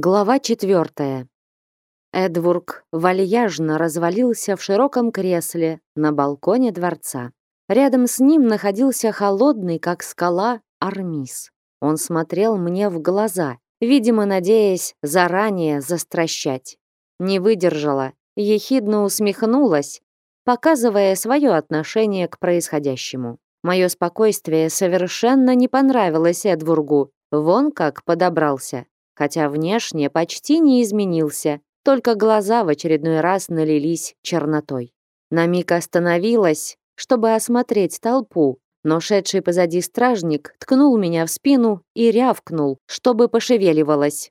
Глава четвертая. Эдвург вальяжно развалился в широком кресле на балконе дворца. Рядом с ним находился холодный, как скала, Армис. Он смотрел мне в глаза, видимо, надеясь заранее застращать. Не выдержала, ехидно усмехнулась, показывая свое отношение к происходящему. Мое спокойствие совершенно не понравилось Эдвургу, вон как подобрался хотя внешне почти не изменился, только глаза в очередной раз налились чернотой. На миг остановилась, чтобы осмотреть толпу, но шедший позади стражник ткнул меня в спину и рявкнул, чтобы пошевеливалась.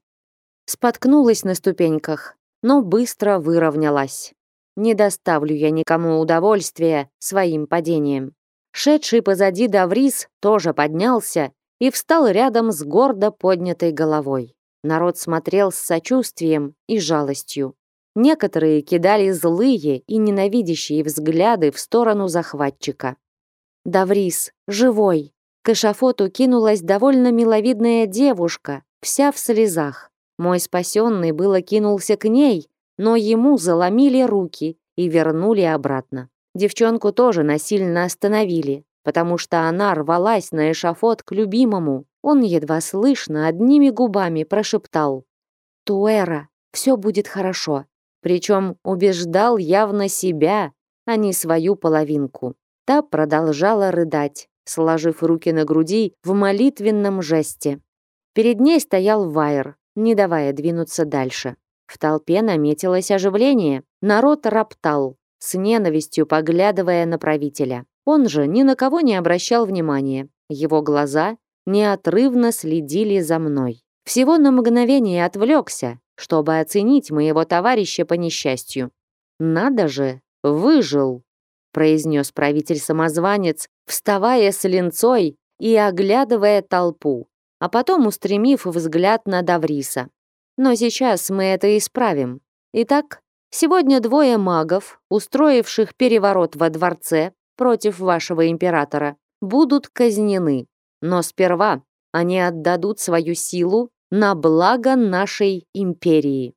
Споткнулась на ступеньках, но быстро выровнялась. Не доставлю я никому удовольствия своим падением. Шедший позади Даврис тоже поднялся и встал рядом с гордо поднятой головой. Народ смотрел с сочувствием и жалостью. Некоторые кидали злые и ненавидящие взгляды в сторону захватчика. «Даврис, живой!» К эшафоту кинулась довольно миловидная девушка, вся в слезах. Мой спасенный было кинулся к ней, но ему заломили руки и вернули обратно. Девчонку тоже насильно остановили, потому что она рвалась на эшафот к любимому, он едва слышно одними губами прошептал «Туэра, все будет хорошо». Причем убеждал явно себя, а не свою половинку. Та продолжала рыдать, сложив руки на груди в молитвенном жесте. Перед ней стоял Вайер, не давая двинуться дальше. В толпе наметилось оживление. Народ роптал, с ненавистью поглядывая на правителя. Он же ни на кого не обращал внимания. Его глаза неотрывно следили за мной. Всего на мгновение отвлекся, чтобы оценить моего товарища по несчастью. «Надо же, выжил!» произнес правитель-самозванец, вставая с линцой и оглядывая толпу, а потом устремив взгляд на Давриса. «Но сейчас мы это исправим. Итак, сегодня двое магов, устроивших переворот во дворце против вашего императора, будут казнены. Но сперва они отдадут свою силу на благо нашей империи.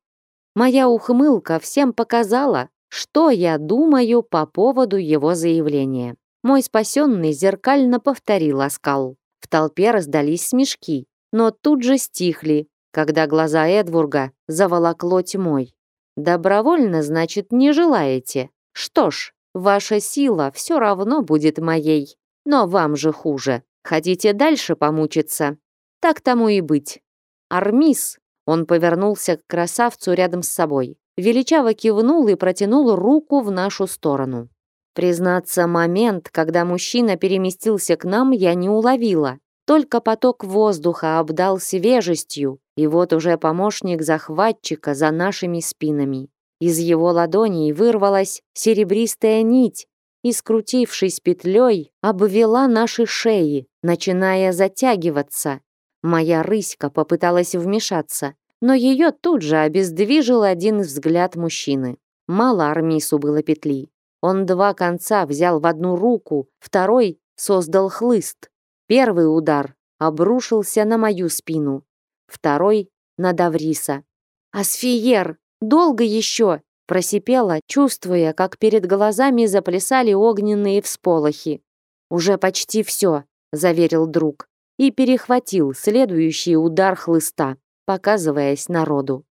Моя ухмылка всем показала, что я думаю по поводу его заявления. Мой спасенный зеркально повторил оскал. В толпе раздались смешки, но тут же стихли, когда глаза Эдвурга заволокло тьмой. «Добровольно, значит, не желаете? Что ж, ваша сила все равно будет моей, но вам же хуже». Хотите дальше помучиться? Так тому и быть. Армис, он повернулся к красавцу рядом с собой, величаво кивнул и протянул руку в нашу сторону. Признаться, момент, когда мужчина переместился к нам, я не уловила. Только поток воздуха обдал свежестью, и вот уже помощник захватчика за нашими спинами. Из его ладоней вырвалась серебристая нить, и, скрутившись петлей, обвела наши шеи, начиная затягиваться. Моя рыська попыталась вмешаться, но ее тут же обездвижил один взгляд мужчины. Мало Армису было петли. Он два конца взял в одну руку, второй создал хлыст. Первый удар обрушился на мою спину, второй — на Давриса. «Асфиер, долго еще?» Просипела, чувствуя, как перед глазами заплясали огненные всполохи. «Уже почти все», — заверил друг, и перехватил следующий удар хлыста, показываясь народу.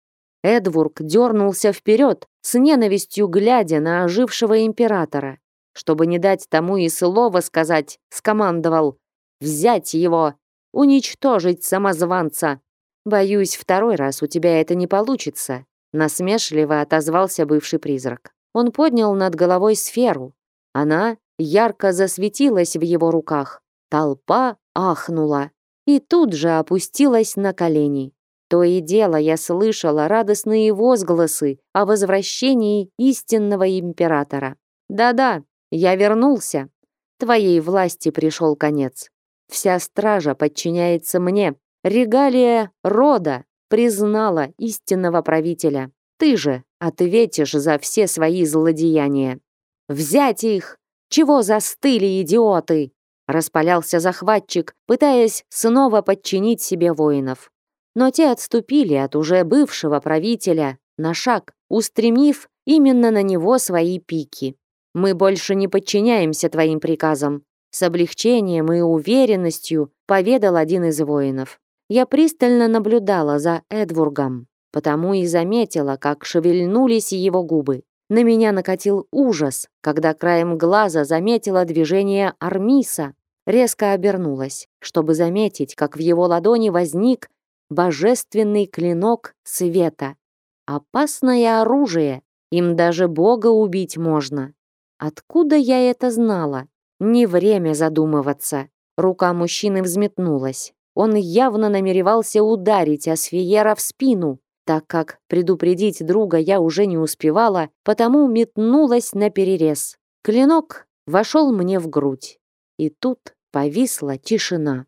Эдвург дернулся вперед, с ненавистью глядя на ожившего императора. Чтобы не дать тому и слова сказать, скомандовал «Взять его! Уничтожить самозванца!» «Боюсь, второй раз у тебя это не получится», насмешливо отозвался бывший призрак. Он поднял над головой сферу. Она ярко засветилась в его руках. Толпа ахнула и тут же опустилась на колени. То и дело я слышала радостные возгласы о возвращении истинного императора. Да-да, я вернулся. Твоей власти пришел конец. Вся стража подчиняется мне. Регалия рода признала истинного правителя. Ты же ответишь за все свои злодеяния. Взять их! Чего застыли, идиоты? Распалялся захватчик, пытаясь снова подчинить себе воинов. но те отступили от уже бывшего правителя на шаг, устремив именно на него свои пики. Мы больше не подчиняемся твоим приказам, с облегчением и уверенностью поведал один из воинов. Я пристально наблюдала за Эдвургом, потому и заметила, как шевельнулись его губы. На меня накатил ужас, когда краем глаза заметила движение Армиса. Резко обернулась, чтобы заметить, как в его ладони возник божественный клинок света. Опасное оружие, им даже бога убить можно. Откуда я это знала? Не время задумываться. Рука мужчины взметнулась. Он явно намеревался ударить Асфиера в спину, так как предупредить друга я уже не успевала, потому метнулась на перерез. Клинок вошел мне в грудь. И тут повисла тишина.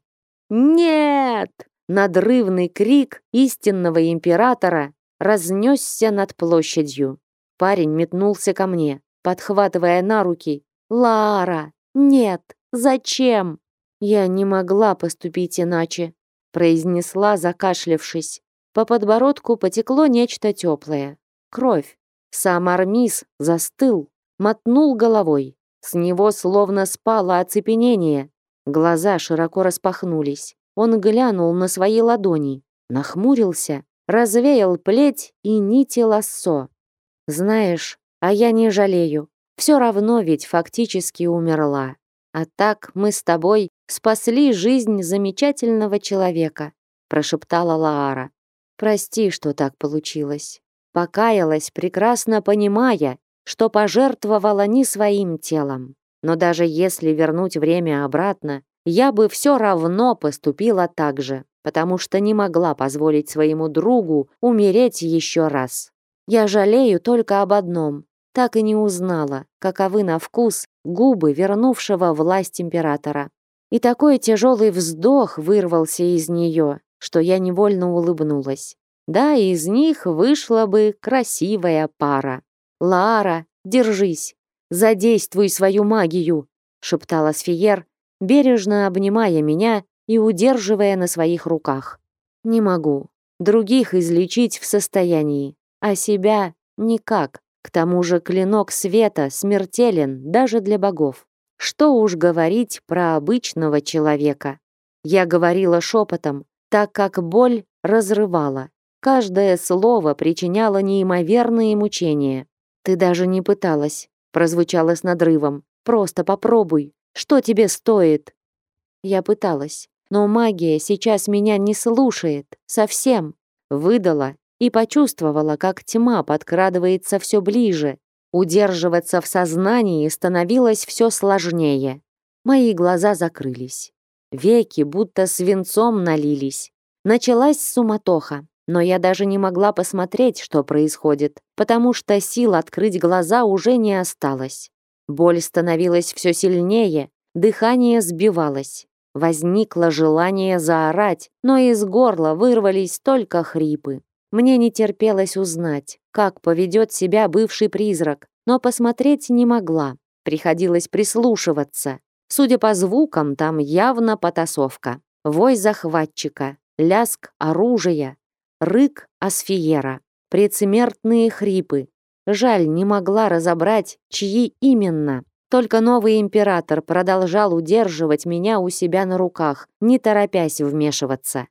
«Нет!» Надрывный крик истинного императора разнесся над площадью. Парень метнулся ко мне, подхватывая на руки. «Лара! Нет! Зачем?» «Я не могла поступить иначе», произнесла, закашлявшись. По подбородку потекло нечто теплое. Кровь. Сам Армис застыл, мотнул головой. С него словно спало оцепенение. Глаза широко распахнулись. Он глянул на свои ладони, нахмурился, развеял плеть и нити лассо. «Знаешь, а я не жалею. Все равно ведь фактически умерла. А так мы с тобой спасли жизнь замечательного человека», прошептала Лаара. Прости, что так получилось. Покаялась, прекрасно понимая, что пожертвовала не своим телом. Но даже если вернуть время обратно, я бы все равно поступила так же, потому что не могла позволить своему другу умереть еще раз. Я жалею только об одном. Так и не узнала, каковы на вкус губы вернувшего власть императора. И такой тяжелый вздох вырвался из нее, что я невольно улыбнулась. Да, из них вышла бы красивая пара. «Лара, держись! Задействуй свою магию!» шептала Сфиер, бережно обнимая меня и удерживая на своих руках. «Не могу. Других излечить в состоянии, а себя никак. К тому же клинок света смертелен даже для богов. Что уж говорить про обычного человека. Я говорила шепотом, так как боль разрывала. Каждое слово причиняло неимоверные мучения. «Ты даже не пыталась», — прозвучало с надрывом. «Просто попробуй. Что тебе стоит?» Я пыталась, но магия сейчас меня не слушает. Совсем. Выдала и почувствовала, как тьма подкрадывается все ближе. Удерживаться в сознании становилось все сложнее. Мои глаза закрылись. Веки будто свинцом налились. Началась суматоха, но я даже не могла посмотреть, что происходит, потому что сил открыть глаза уже не осталось. Боль становилась все сильнее, дыхание сбивалось. Возникло желание заорать, но из горла вырвались только хрипы. Мне не терпелось узнать, как поведет себя бывший призрак, но посмотреть не могла. Приходилось прислушиваться. Судя по звукам, там явно потасовка. Вой захватчика, ляск оружия, рык асфиера, предсмертные хрипы. Жаль, не могла разобрать, чьи именно. Только новый император продолжал удерживать меня у себя на руках, не торопясь вмешиваться.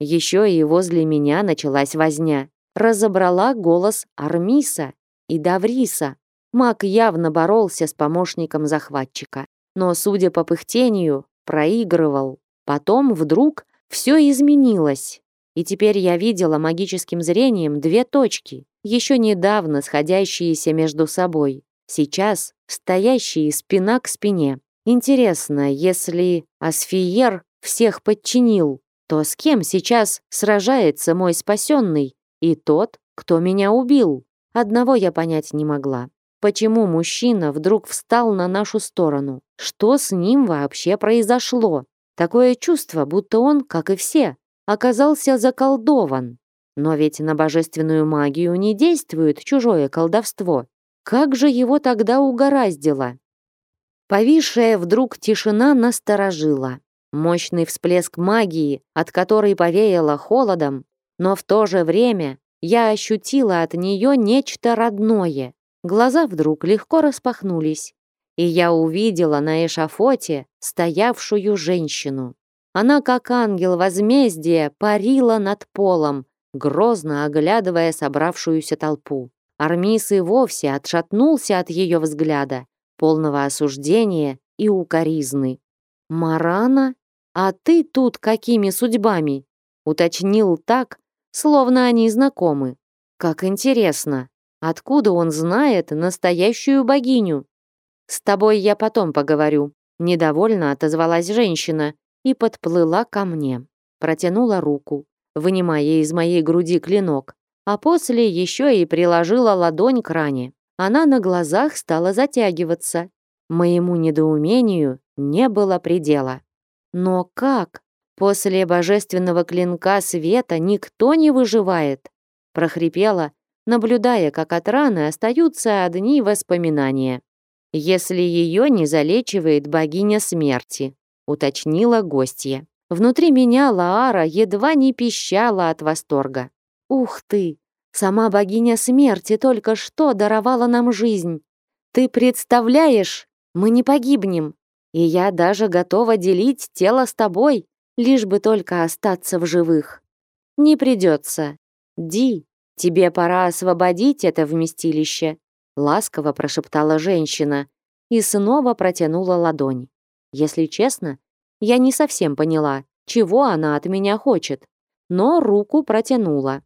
Еще и возле меня началась возня. Разобрала голос Армиса и Давриса. Маг явно боролся с помощником захватчика, но, судя по пыхтению, проигрывал. Потом вдруг все изменилось. И теперь я видела магическим зрением две точки, еще недавно сходящиеся между собой. Сейчас стоящие спина к спине. Интересно, если Асфиер всех подчинил, то с кем сейчас сражается мой спасенный и тот, кто меня убил? Одного я понять не могла. Почему мужчина вдруг встал на нашу сторону? Что с ним вообще произошло? Такое чувство, будто он, как и все, оказался заколдован. Но ведь на божественную магию не действует чужое колдовство. Как же его тогда угораздило? Повисшая вдруг тишина насторожила. Мощный всплеск магии, от которой повеяло холодом, но в то же время я ощутила от нее нечто родное. Глаза вдруг легко распахнулись, и я увидела на эшафоте стоявшую женщину. Она, как ангел возмездия, парила над полом, грозно оглядывая собравшуюся толпу. Армис и вовсе отшатнулся от ее взгляда, полного осуждения и укоризны. «Марана, а ты тут какими судьбами?» уточнил так, словно они знакомы. Как интересно, откуда он знает настоящую богиню? С тобой я потом поговорю. Недовольно отозвалась женщина и подплыла ко мне. Протянула руку, вынимая из моей груди клинок, а после еще и приложила ладонь к ране. Она на глазах стала затягиваться. Моему недоумению не было предела. Но как? После божественного клинка света никто не выживает, прохрипела, наблюдая, как от раны остаются одни воспоминания. Если ее не залечивает богиня смерти, уточнила гостья. Внутри меня Лаара едва не пищала от восторга. Ух ты! Сама богиня смерти только что даровала нам жизнь. Ты представляешь, мы не погибнем, и я даже готова делить тело с тобой, лишь бы только остаться в живых. Не придется. Ди, тебе пора освободить это вместилище, ласково прошептала женщина и снова протянула ладонь. Если честно, я не совсем поняла, чего она от меня хочет, но руку протянула.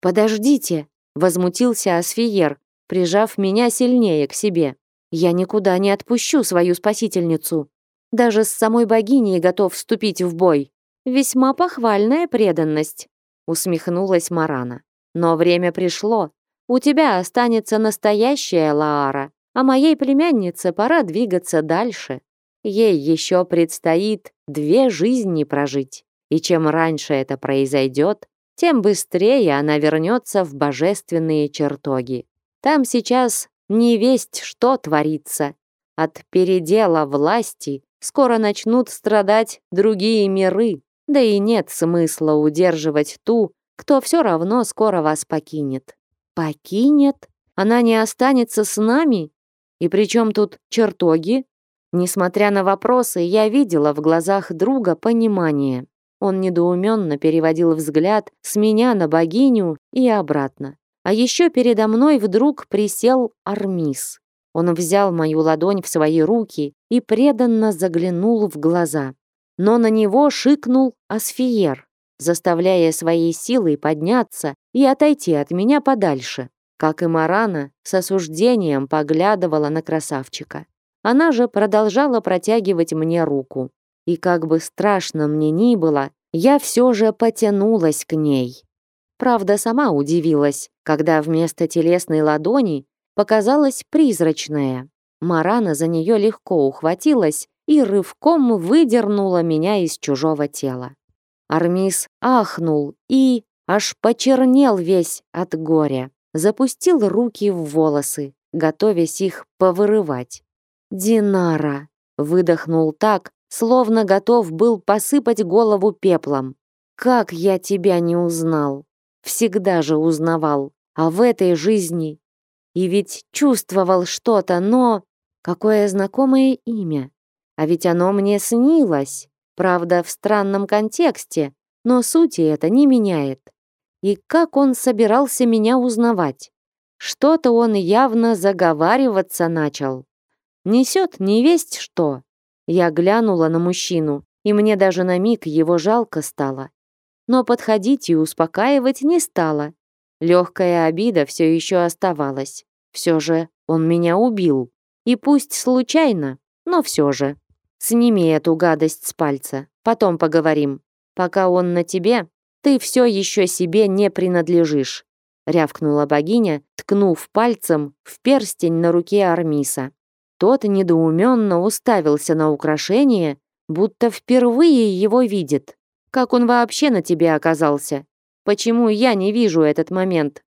«Подождите!» — возмутился Асфиер, прижав меня сильнее к себе. «Я никуда не отпущу свою спасительницу. Даже с самой богиней готов вступить в бой. Весьма похвальная преданность, усмехнулась Марана. Но время пришло. У тебя останется настоящая Лаара, а моей племяннице пора двигаться дальше. Ей еще предстоит две жизни прожить. И чем раньше это произойдет, тем быстрее она вернется в божественные чертоги. Там сейчас не весть, что творится. От передела власти Скоро начнут страдать другие миры, да и нет смысла удерживать ту, кто все равно скоро вас покинет. Покинет? Она не останется с нами? И при чем тут чертоги? Несмотря на вопросы, я видела в глазах друга понимание. Он недоуменно переводил взгляд с меня на богиню и обратно. А еще передо мной вдруг присел Армис. Он взял мою ладонь в свои руки и преданно заглянул в глаза. Но на него шикнул Асфиер, заставляя своей силой подняться и отойти от меня подальше. Как и Марана, с осуждением поглядывала на красавчика. Она же продолжала протягивать мне руку. И как бы страшно мне ни было, я все же потянулась к ней. Правда, сама удивилась, когда вместо телесной ладони показалась призрачная. Марана за нее легко ухватилась и рывком выдернула меня из чужого тела. Армис ахнул и аж почернел весь от горя. Запустил руки в волосы, готовясь их повырывать. «Динара!» — выдохнул так, словно готов был посыпать голову пеплом. «Как я тебя не узнал! Всегда же узнавал, а в этой жизни и ведь чувствовал что-то, но... Какое знакомое имя. А ведь оно мне снилось. Правда, в странном контексте, но сути это не меняет. И как он собирался меня узнавать? Что-то он явно заговариваться начал. Несет невесть что. Я глянула на мужчину, и мне даже на миг его жалко стало. Но подходить и успокаивать не стала. Легкая обида все еще оставалась. Все же он меня убил. И пусть случайно, но все же. Сними эту гадость с пальца, потом поговорим. Пока он на тебе, ты все еще себе не принадлежишь», рявкнула богиня, ткнув пальцем в перстень на руке Армиса. Тот недоуменно уставился на украшение, будто впервые его видит. Как он вообще на тебе оказался? Почему я не вижу этот момент?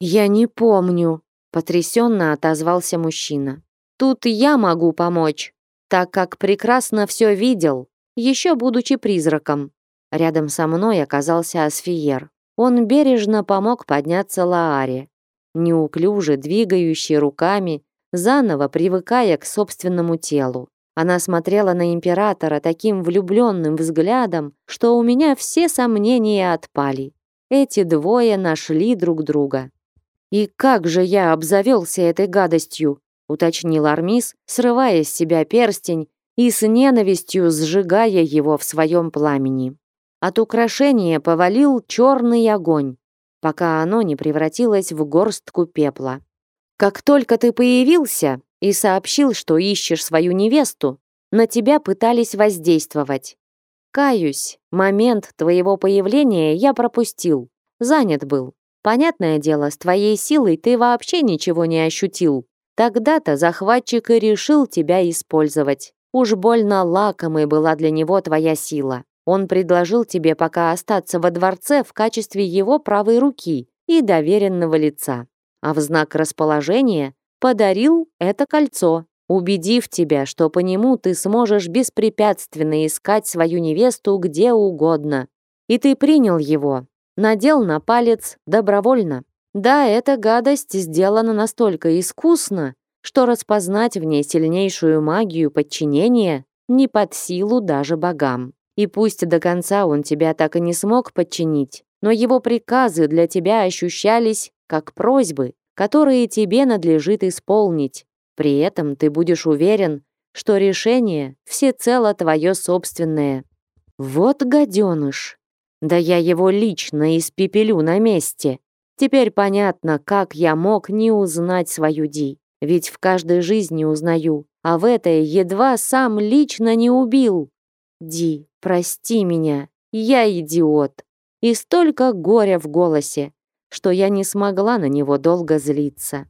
Я не помню, потрясенно отозвался мужчина. Тут я могу помочь, так как прекрасно все видел, еще будучи призраком. Рядом со мной оказался Асфиер. Он бережно помог подняться Лааре, неуклюже двигающей руками, заново привыкая к собственному телу. Она смотрела на императора таким влюбленным взглядом, что у меня все сомнения отпали. Эти двое нашли друг друга. «И как же я обзавелся этой гадостью?» Уточнил Армис, срывая с себя перстень и с ненавистью сжигая его в своем пламени. От украшения повалил черный огонь, пока оно не превратилось в горстку пепла. «Как только ты появился и сообщил, что ищешь свою невесту, на тебя пытались воздействовать. Каюсь, момент твоего появления я пропустил, занят был. Понятное дело, с твоей силой ты вообще ничего не ощутил. Тогда-то захватчик и решил тебя использовать. Уж больно лакомой была для него твоя сила. Он предложил тебе пока остаться во дворце в качестве его правой руки и доверенного лица. А в знак расположения подарил это кольцо, убедив тебя, что по нему ты сможешь беспрепятственно искать свою невесту где угодно. И ты принял его, надел на палец добровольно. Да, эта гадость сделана настолько искусно, что распознать в ней сильнейшую магию подчинения не под силу даже богам. И пусть до конца он тебя так и не смог подчинить, но его приказы для тебя ощущались как просьбы, которые тебе надлежит исполнить. При этом ты будешь уверен, что решение всецело твое собственное. Вот гаденыш. Да я его лично испепелю на месте. Теперь понятно, как я мог не узнать свою Ди. Ведь в каждой жизни узнаю, а в этой едва сам лично не убил. Ди, прости меня, я идиот. И столько горя в голосе, что я не смогла на него долго злиться.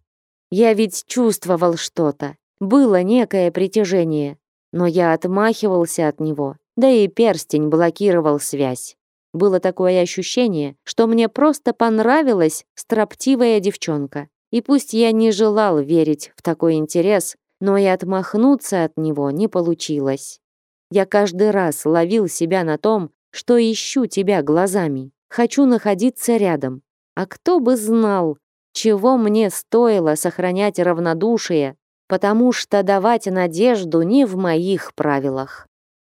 Я ведь чувствовал что-то, было некое притяжение, но я отмахивался от него, да и перстень блокировал связь. Было такое ощущение, что мне просто понравилась строптивая девчонка. И пусть я не желал верить в такой интерес, но и отмахнуться от него не получилось. Я каждый раз ловил себя на том, что ищу тебя глазами, хочу находиться рядом. А кто бы знал, чего мне стоило сохранять равнодушие, потому что давать надежду не в моих правилах.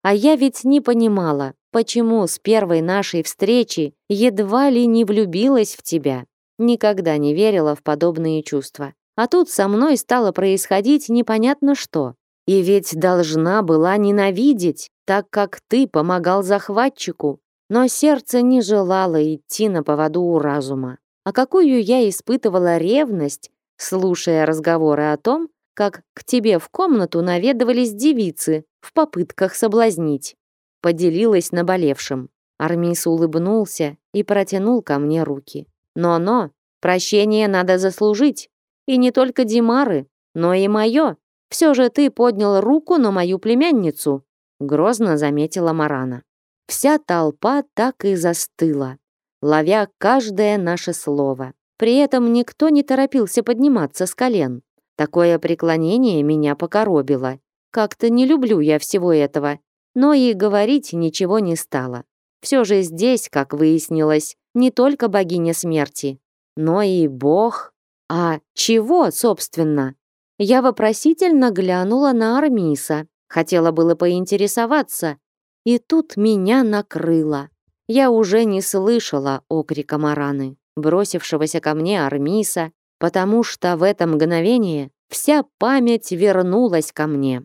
А я ведь не понимала, почему с первой нашей встречи едва ли не влюбилась в тебя. Никогда не верила в подобные чувства. А тут со мной стало происходить непонятно что. И ведь должна была ненавидеть, так как ты помогал захватчику. Но сердце не желало идти на поводу у разума. А какую я испытывала ревность, слушая разговоры о том, как к тебе в комнату наведывались девицы в попытках соблазнить. Поделилась наболевшим. Армис улыбнулся и протянул ко мне руки. Но-но, прощение надо заслужить. И не только Димары, но и мое. Все же ты поднял руку на мою племянницу, грозно заметила Марана. Вся толпа так и застыла, ловя каждое наше слово. При этом никто не торопился подниматься с колен. Такое преклонение меня покоробило. Как-то не люблю я всего этого, но и говорить ничего не стало. Все же здесь, как выяснилось, не только богиня смерти, но и бог. А чего, собственно? Я вопросительно глянула на Армиса, хотела было поинтересоваться, и тут меня накрыло. Я уже не слышала окрика Мараны, бросившегося ко мне Армиса, потому что в это мгновение вся память вернулась ко мне.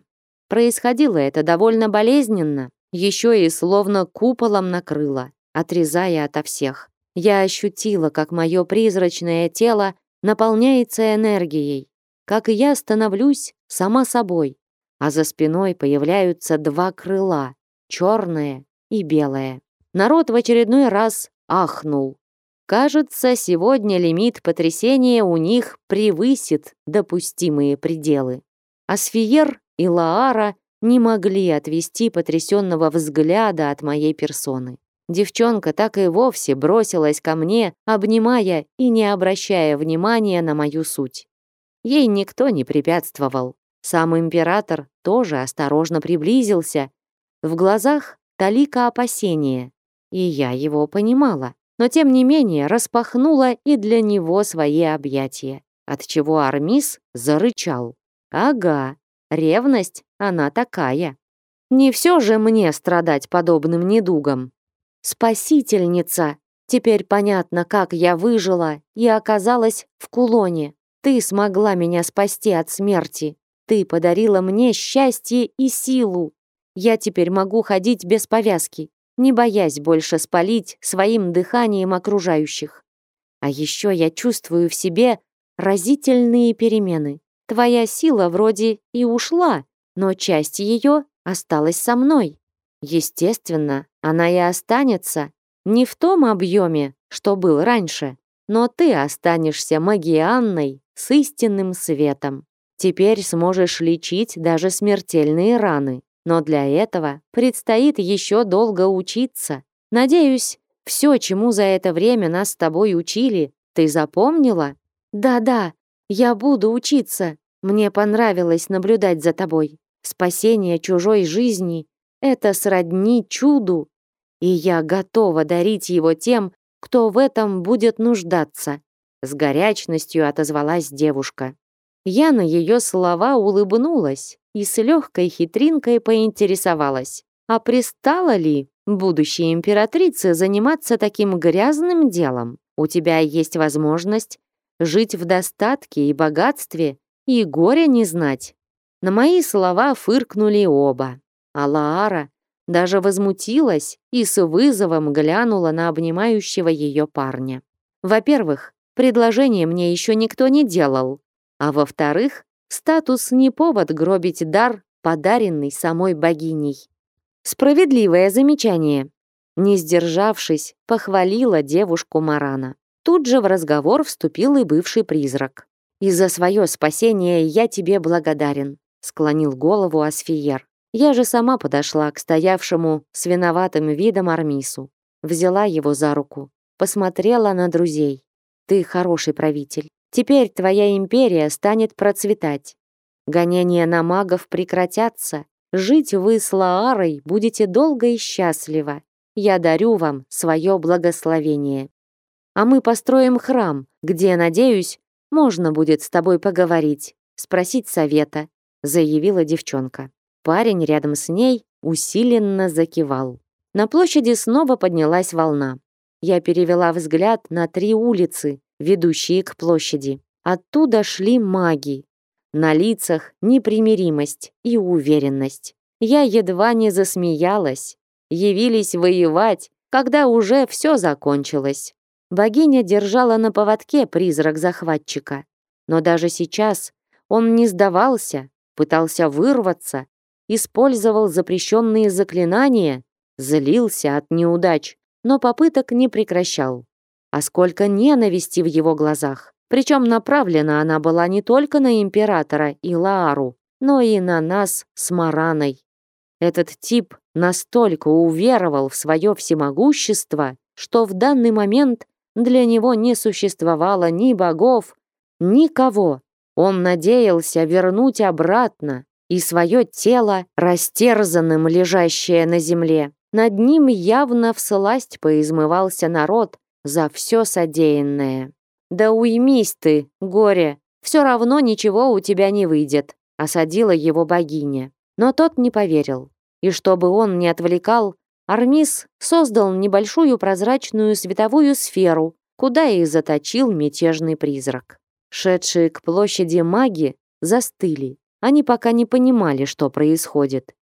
Происходило это довольно болезненно, еще и словно куполом накрыло, отрезая ото всех. Я ощутила, как мое призрачное тело наполняется энергией, как я становлюсь сама собой, а за спиной появляются два крыла, черное и белое. Народ в очередной раз ахнул. Кажется, сегодня лимит потрясения у них превысит допустимые пределы. Асфиер и Лаара не могли отвести потрясенного взгляда от моей персоны. Девчонка так и вовсе бросилась ко мне, обнимая и не обращая внимания на мою суть. Ей никто не препятствовал. Сам император тоже осторожно приблизился. В глазах талика опасения, и я его понимала. но тем не менее распахнула и для него свои объятия, отчего Армис зарычал. Ага, ревность она такая. Не все же мне страдать подобным недугом. Спасительница! Теперь понятно, как я выжила и оказалась в кулоне. Ты смогла меня спасти от смерти. Ты подарила мне счастье и силу. Я теперь могу ходить без повязки, не боясь больше спалить своим дыханием окружающих. А еще я чувствую в себе разительные перемены. Твоя сила вроде и ушла, но часть ее осталась со мной. Естественно, она и останется. Не в том объеме, что был раньше, но ты останешься магианной с истинным светом. Теперь сможешь лечить даже смертельные раны. Но для этого предстоит еще долго учиться. Надеюсь, все, чему за это время нас с тобой учили, ты запомнила? Да-да, я буду учиться. Мне понравилось наблюдать за тобой. Спасение чужой жизни — это сродни чуду. И я готова дарить его тем, кто в этом будет нуждаться. С горячностью отозвалась девушка. Я на ее слова улыбнулась и с легкой хитринкой поинтересовалась, а пристала ли будущей императрице заниматься таким грязным делом? У тебя есть возможность жить в достатке и богатстве и горя не знать. На мои слова фыркнули оба, а Лаара даже возмутилась и с вызовом глянула на обнимающего ее парня. Во-первых, предложение мне еще никто не делал, а во-вторых, статус не повод гробить дар, подаренный самой богиней. Справедливое замечание. Не сдержавшись, похвалила девушку Марана. Тут же в разговор вступил и бывший призрак. «И за свое спасение я тебе благодарен», склонил голову Асфиер. Я же сама подошла к стоявшему с виноватым видом Армису. Взяла его за руку, посмотрела на друзей. «Ты хороший правитель. Теперь твоя империя станет процветать. Гонения на магов прекратятся. Жить вы с Лаарой будете долго и счастливо. Я дарю вам свое благословение. А мы построим храм, где, надеюсь, можно будет с тобой поговорить, спросить совета, заявила девчонка. Парень рядом с ней усиленно закивал. На площади снова поднялась волна. Я перевела взгляд на три улицы, ведущие к площади. Оттуда шли маги. На лицах непримиримость и уверенность. Я едва не засмеялась. Явились воевать, когда уже все закончилось. Богиня держала на поводке призрак захватчика. Но даже сейчас он не сдавался, пытался вырваться, использовал запрещенные заклинания, злился от неудач, но попыток не прекращал а сколько ненависти в его глазах. Причем направлена она была не только на императора и Лаару, но и на нас с Мараной. Этот тип настолько уверовал в свое всемогущество, что в данный момент для него не существовало ни богов, никого. Он надеялся вернуть обратно и свое тело, растерзанным лежащее на земле. Над ним явно всласть поизмывался народ, за все содеянное. «Да уймись ты, горе, все равно ничего у тебя не выйдет», осадила его богиня. Но тот не поверил. И чтобы он не отвлекал, Армис создал небольшую прозрачную световую сферу, куда и заточил мятежный призрак. Шедшие к площади маги застыли. Они пока не понимали, что происходит.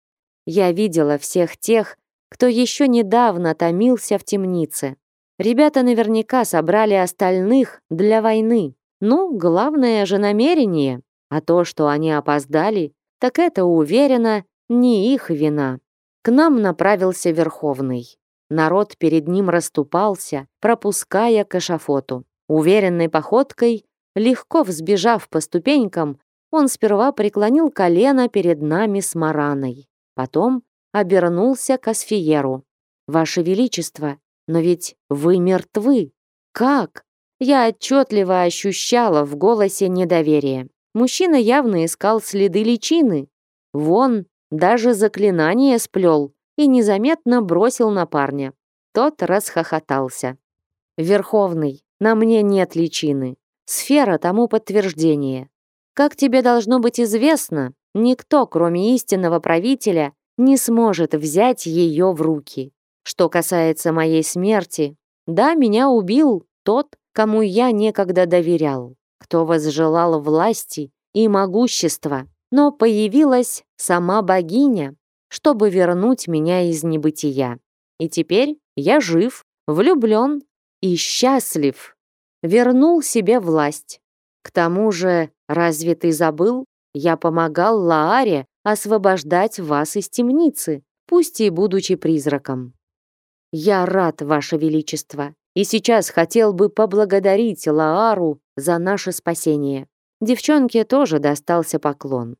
Я видела всех тех, кто еще недавно томился в темнице. Ребята наверняка собрали остальных для войны. Ну, главное же намерение. А то, что они опоздали, так это, уверенно, не их вина. К нам направился Верховный. Народ перед ним расступался, пропуская к эшафоту. Уверенной походкой, легко взбежав по ступенькам, он сперва преклонил колено перед нами с Мараной. Потом обернулся к Асфиеру. «Ваше Величество, но ведь вы мертвы. Как? Я отчетливо ощущала в голосе недоверие. Мужчина явно искал следы личины. Вон, даже заклинание сплел и незаметно бросил на парня. Тот расхохотался. Верховный, на мне нет личины. Сфера тому подтверждение. Как тебе должно быть известно, никто, кроме истинного правителя, не сможет взять ее в руки. Что касается моей смерти, да, меня убил тот, кому я некогда доверял, кто возжелал власти и могущества, но появилась сама богиня, чтобы вернуть меня из небытия. И теперь я жив, влюблен и счастлив. Вернул себе власть. К тому же, разве ты забыл? Я помогал Лааре освобождать вас из темницы, пусть и будучи призраком. Я рад, Ваше Величество, и сейчас хотел бы поблагодарить Лаару за наше спасение. Девчонке тоже достался поклон.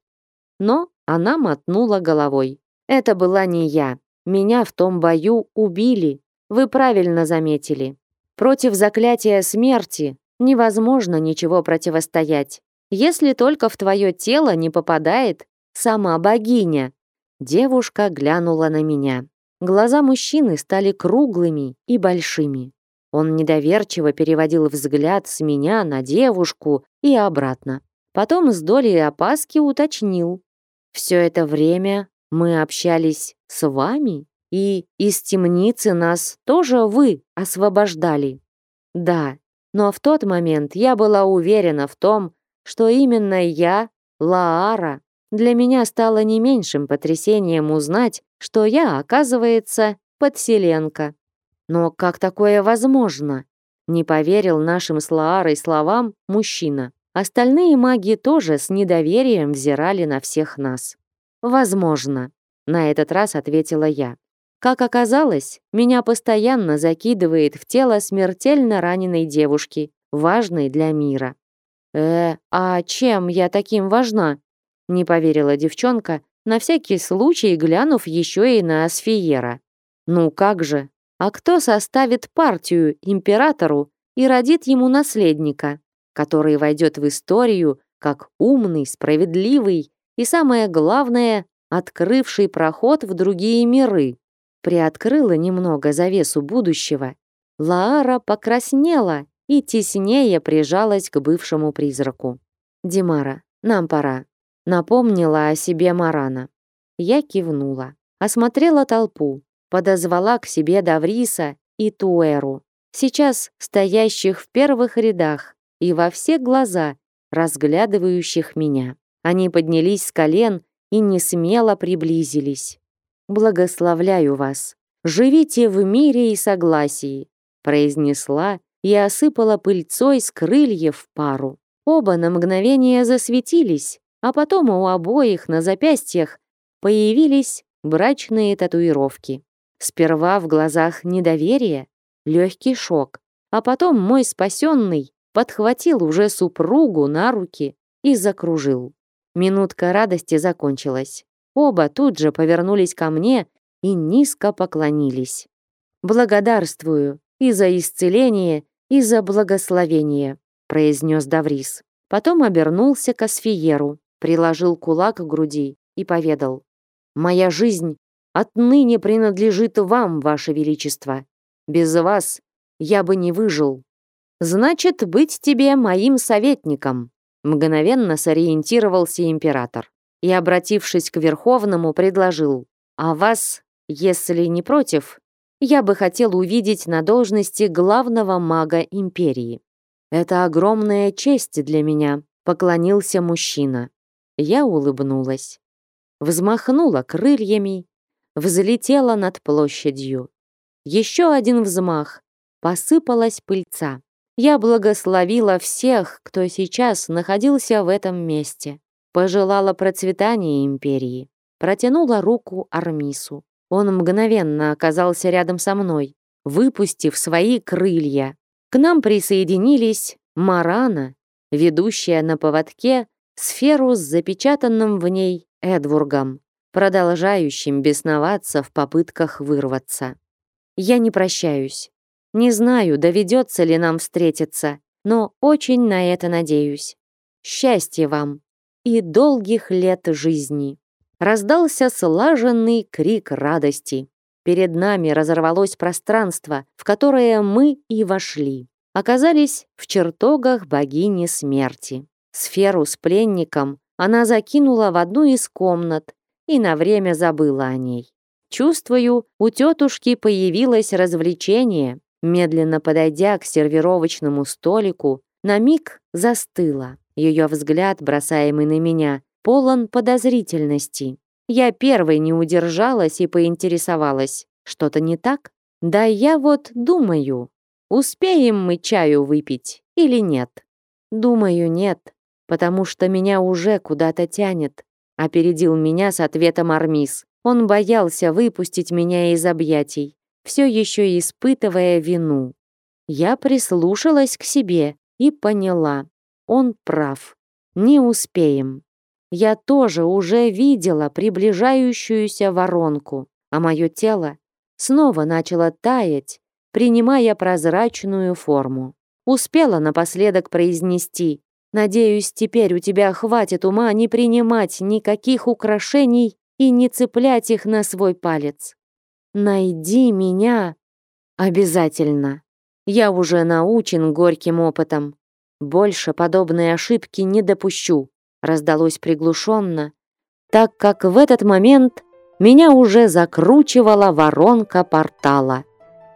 Но она мотнула головой. Это была не я. Меня в том бою убили. Вы правильно заметили. Против заклятия смерти невозможно ничего противостоять, если только в твое тело не попадает сама богиня. Девушка глянула на меня. Глаза мужчины стали круглыми и большими. Он недоверчиво переводил взгляд с меня на девушку и обратно. Потом с долей опаски уточнил. «Все это время мы общались с вами, и из темницы нас тоже вы освобождали». «Да, но в тот момент я была уверена в том, что именно я, Лаара, для меня стало не меньшим потрясением узнать, что я, оказывается, подселенка. Но как такое возможно? Не поверил нашим с Лаарой словам мужчина. Остальные маги тоже с недоверием взирали на всех нас. «Возможно», — на этот раз ответила я. Как оказалось, меня постоянно закидывает в тело смертельно раненой девушки, важной для мира. «Э, а чем я таким важна?» Не поверила девчонка, на всякий случай глянув еще и на Асфиера. «Ну как же, а кто составит партию императору и родит ему наследника, который войдет в историю как умный, справедливый и, самое главное, открывший проход в другие миры. Приоткрыла немного завесу будущего. Лаара покраснела и теснее прижалась к бывшему призраку. «Димара, нам пора», — напомнила о себе Марана. Я кивнула, осмотрела толпу, подозвала к себе Давриса и Туэру, сейчас стоящих в первых рядах и во все глаза, разглядывающих меня. Они поднялись с колен и не смело приблизились. «Благословляю вас. Живите в мире и согласии», произнесла и осыпала пыльцой с крыльев пару. Оба на мгновение засветились, а потом у обоих на запястьях появились брачные татуировки. Сперва в глазах недоверие, легкий шок, а потом мой спасенный подхватил уже супругу на руки и закружил. Минутка радости закончилась. Оба тут же повернулись ко мне и низко поклонились. «Благодарствую и за исцеление, и за благословение», произнес Даврис. Потом обернулся к Асфиеру, приложил кулак к груди и поведал. «Моя жизнь Отныне принадлежит вам, ваше величество. Без вас я бы не выжил. Значит, быть тебе моим советником. Мгновенно сориентировался император и, обратившись к Верховному, предложил. А вас, если не против, я бы хотел увидеть на должности главного мага империи. Это огромная честь для меня, поклонился мужчина. Я улыбнулась. Взмахнула крыльями взлетела над площадью. Еще один взмах. Посыпалась пыльца. Я благословила всех, кто сейчас находился в этом месте. Пожелала процветания империи. Протянула руку Армису. Он мгновенно оказался рядом со мной, выпустив свои крылья. К нам присоединились Марана, ведущая на поводке сферу с запечатанным в ней Эдвургом, продолжающим бесноваться в попытках вырваться. Я не прощаюсь. Не знаю, доведется ли нам встретиться, но очень на это надеюсь. Счастья вам и долгих лет жизни. Раздался слаженный крик радости. перед нами разорвалось пространство, в которое мы и вошли. Оказались в чертогах богини смерти. Сферу с пленником она закинула в одну из комнат и на время забыла о ней. Чувствую, у тетушки появилось развлечение. Медленно подойдя к сервировочному столику, на миг застыла. Ее взгляд, бросаемый на меня, полон подозрительности. Я первой не удержалась и поинтересовалась. Что-то не так? Да я вот думаю, успеем мы чаю выпить или нет? Думаю, нет, потому что меня уже куда-то тянет. Опередил меня с ответом Армис. Он боялся выпустить меня из объятий, все еще испытывая вину. Я прислушалась к себе и поняла, он прав. Не успеем. Я тоже уже видела приближающуюся воронку, а мое тело снова начало таять, принимая прозрачную форму. Успела напоследок произнести «Надеюсь, теперь у тебя хватит ума не принимать никаких украшений и не цеплять их на свой палец. Найди меня обязательно. Я уже научен горьким опытом. Больше подобные ошибки не допущу, раздалось приглушенно, так как в этот момент меня уже закручивала воронка портала.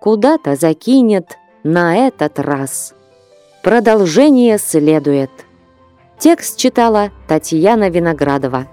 Куда-то закинет на этот раз. Продолжение следует. Текст читала Татьяна Виноградова.